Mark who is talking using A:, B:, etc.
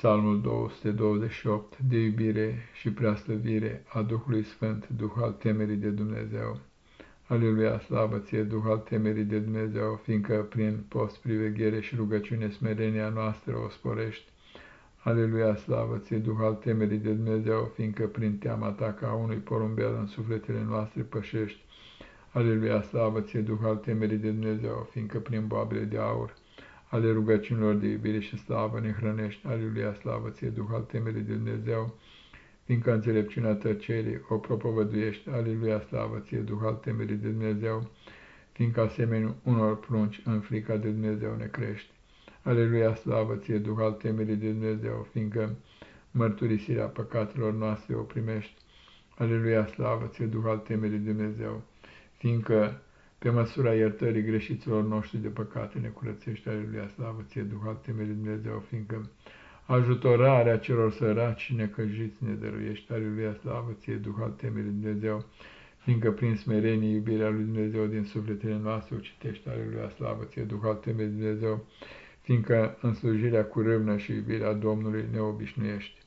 A: Psalmul 228 de iubire și preaslăvire a Duhului Sfânt, Duh al temerii de Dumnezeu. Aleluia, slavă ție, Duh al temerii de Dumnezeu, fiindcă prin post, priveghere și rugăciune smerenia noastră o sporești. Aleluia, slavă ție, Duh al temerii de Dumnezeu, fiindcă prin teama ta ca unui porumbel în sufletele noastre pășești. Aleluia, slavă ție, Duh al temerii de Dumnezeu, fiindcă prin boabele de aur, ale rugăciunilor de iubire și slavă ne hrănești. Aleluia, slavă ție, Duh al temerii de Dumnezeu, fiindcă înțelepciunea tăcerii o propovăduiești. Aleluia, slavă ție, Duh al temerii de Dumnezeu, fiindcă asemenea unor prunci în frica de Dumnezeu ne crești. Aleluia, slavă ție, Duh al temerii de Dumnezeu, fiindcă mărturisirea păcatelor noastre o primești. Aleluia, slavă ție, Duh al temerii de Dumnezeu, fiindcă pe măsura iertării greșiților noștri de păcate ne curățește, aleluia, slavă ție, Duh al temerii Dumnezeu, fiindcă ajutorarea celor săraci și necăjiți ne dăruiește, aleluia, slavă ție, Duh al temerii Dumnezeu, fiindcă prin smerenie iubirea lui Dumnezeu din sufletele noastre o citește, aleluia, slavă ție, Duh al temerii Dumnezeu, fiindcă în slujirea cu râvnă și iubirea Domnului ne obișnuiești.